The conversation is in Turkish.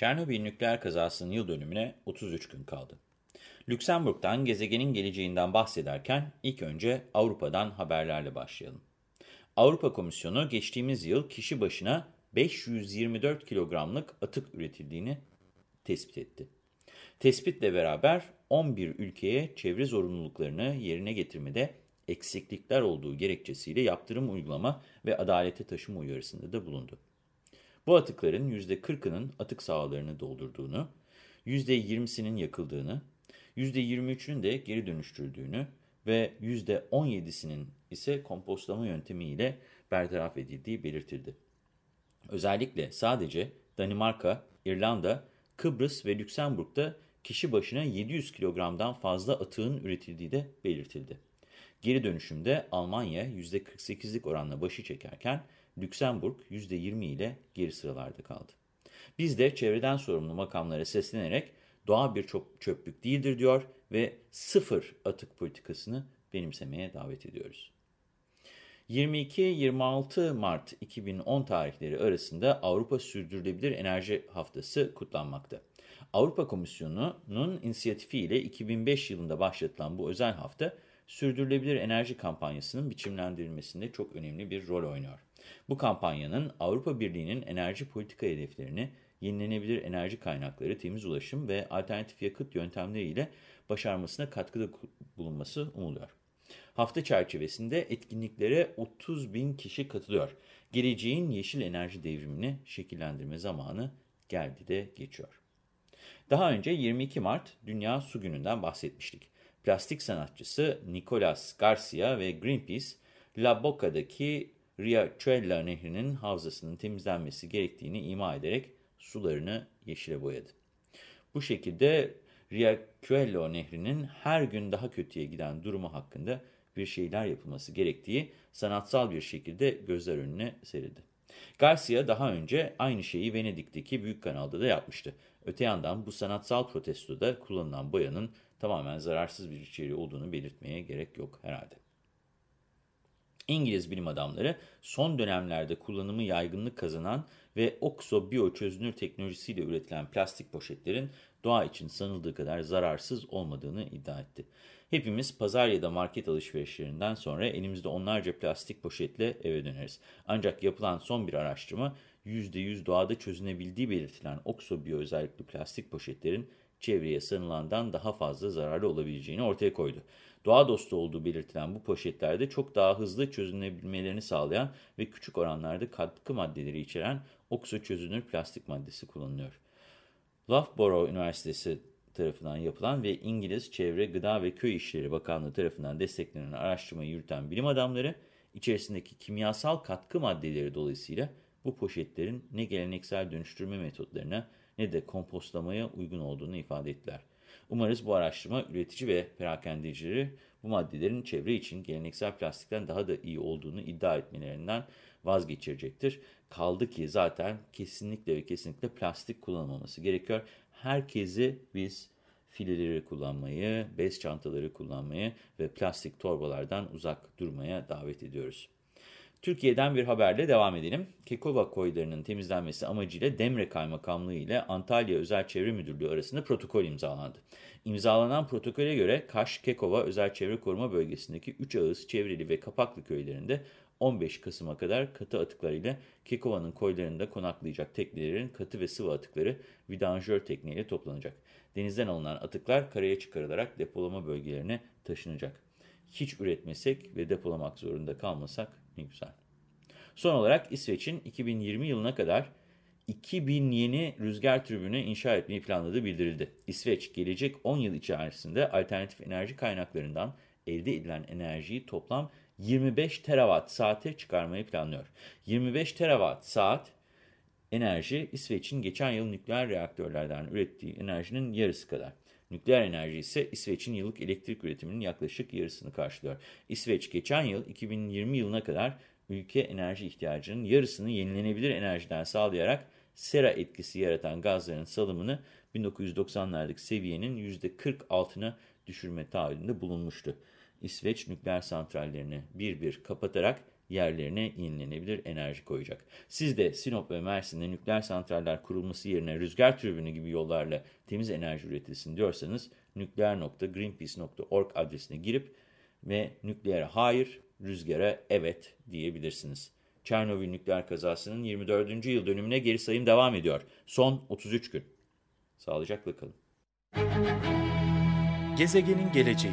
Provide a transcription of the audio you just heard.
Çernobil nükleer kazasının yıl dönümüne 33 gün kaldı. Lüksemburg'dan gezegenin geleceğinden bahsederken ilk önce Avrupa'dan haberlerle başlayalım. Avrupa Komisyonu geçtiğimiz yıl kişi başına 524 kilogramlık atık üretildiğini tespit etti. Tespitle beraber 11 ülkeye çevre zorunluluklarını yerine getirmede eksiklikler olduğu gerekçesiyle yaptırım uygulama ve adalete taşıma uyarısında da bulundu. Bu atıkların %40'ının atık sahalarını doldurduğunu, %20'sinin yakıldığını, %23'ünün de geri dönüştürüldüğünü ve %17'sinin ise kompostlama yöntemiyle bertaraf edildiği belirtildi. Özellikle sadece Danimarka, İrlanda, Kıbrıs ve Lüksemburg'da kişi başına 700 kilogramdan fazla atığın üretildiği de belirtildi. Geri dönüşümde Almanya %48'lik oranla başı çekerken Lüksemburg %20 ile geri sıralarda kaldı. Biz de çevreden sorumlu makamlara seslenerek doğa bir çöplük değildir diyor ve sıfır atık politikasını benimsemeye davet ediyoruz. 22-26 Mart 2010 tarihleri arasında Avrupa Sürdürülebilir Enerji Haftası kutlanmakta. Avrupa Komisyonu'nun inisiyatifiyle 2005 yılında başlatılan bu özel hafta, sürdürülebilir enerji kampanyasının biçimlendirilmesinde çok önemli bir rol oynuyor. Bu kampanyanın Avrupa Birliği'nin enerji politika hedeflerini, yenilenebilir enerji kaynakları, temiz ulaşım ve alternatif yakıt yöntemleriyle başarmasına katkıda bulunması umuluyor. Hafta çerçevesinde etkinliklere 30 bin kişi katılıyor. Geleceğin yeşil enerji devrimini şekillendirme zamanı geldi de geçiyor. Daha önce 22 Mart Dünya Su Günü'nden bahsetmiştik. Plastik sanatçısı Nicolas Garcia ve Greenpeace, La Boca'daki Riachuelo Nehri'nin havzasının temizlenmesi gerektiğini ima ederek sularını yeşile boyadı. Bu şekilde Riachuelo Nehri'nin her gün daha kötüye giden durumu hakkında bir şeyler yapılması gerektiği sanatsal bir şekilde gözler önüne serildi. Garcia daha önce aynı şeyi Venedik'teki Büyük Kanal'da da yapmıştı. Öte yandan bu sanatsal protestoda kullanılan boyanın tamamen zararsız bir içeriği olduğunu belirtmeye gerek yok herhalde. İngiliz bilim adamları son dönemlerde kullanımı yaygınlık kazanan ve okso biyo çözünür teknolojisiyle üretilen plastik poşetlerin doğa için sanıldığı kadar zararsız olmadığını iddia etti. Hepimiz pazar ya da market alışverişlerinden sonra elimizde onlarca plastik poşetle eve döneriz. Ancak yapılan son bir araştırma %100 doğada çözünebildiği belirtilen okso biyo özellikli plastik poşetlerin çevreye sanılandan daha fazla zararlı olabileceğini ortaya koydu. Doğa dostu olduğu belirtilen bu poşetlerde çok daha hızlı çözünebilmelerini sağlayan ve küçük oranlarda katkı maddeleri içeren okso çözünür plastik maddesi kullanılıyor. Loughborough Üniversitesi tarafından yapılan ve İngiliz Çevre, Gıda ve Köy İşleri Bakanlığı tarafından desteklenen araştırmayı yürüten bilim adamları, içerisindeki kimyasal katkı maddeleri dolayısıyla bu poşetlerin ne geleneksel dönüştürme metotlarına ne de kompostlamaya uygun olduğunu ifade ettiler. Umarız bu araştırma üretici ve perakendecileri bu maddelerin çevre için geleneksel plastikten daha da iyi olduğunu iddia etmelerinden vazgeçirecektir. Kaldı ki zaten kesinlikle ve kesinlikle plastik kullanılmaması gerekiyor. Herkesi biz fileleri kullanmayı, bez çantaları kullanmayı ve plastik torbalardan uzak durmaya davet ediyoruz. Türkiye'den bir haberle devam edelim. Kekova koylarının temizlenmesi amacıyla Demre Kaymakamlığı ile Antalya Özel Çevre Müdürlüğü arasında protokol imzalandı. İmzalanan protokole göre Kaş, Kekova Özel Çevre Koruma Bölgesi'ndeki 3 ağız, Çevreli ve Kapaklı köylerinde 15 Kasım'a kadar katı atıklar ile Kekova'nın koylarında konaklayacak teknelerin katı ve sıvı atıkları vidanjör tekniğiyle toplanacak. Denizden alınan atıklar karaya çıkarılarak depolama bölgelerine taşınacak. Hiç üretmesek ve depolamak zorunda kalmasak ne güzel. Son olarak İsveç'in 2020 yılına kadar 2000 yeni rüzgar türbünü inşa etmeyi planladığı bildirildi. İsveç gelecek 10 yıl içerisinde alternatif enerji kaynaklarından elde edilen enerjiyi toplam 25 terawatt saate çıkarmayı planlıyor. 25 terawatt saat enerji İsveç'in geçen yıl nükleer reaktörlerden ürettiği enerjinin yarısı kadar. Nükleer enerji ise İsveç'in yıllık elektrik üretiminin yaklaşık yarısını karşılıyor. İsveç geçen yıl 2020 yılına kadar ülke enerji ihtiyacının yarısını yenilenebilir enerjiden sağlayarak sera etkisi yaratan gazların salımını 1990'lardaki seviyenin %40 düşürme taahhüdünde bulunmuştu. İsveç nükleer santrallerini bir bir kapatarak yerlerine yenilenebilir enerji koyacak. Siz de Sinop ve Mersin'de nükleer santraller kurulması yerine rüzgar türbünü gibi yollarla temiz enerji üretilsin diyorsanız nükleer.greenpeace.org adresine girip ve nükleere hayır, rüzgara evet diyebilirsiniz. Çernobil nükleer kazasının 24. yıl dönümüne geri sayım devam ediyor. Son 33 gün. Sağlıcakla kalın. Gezegenin geleceği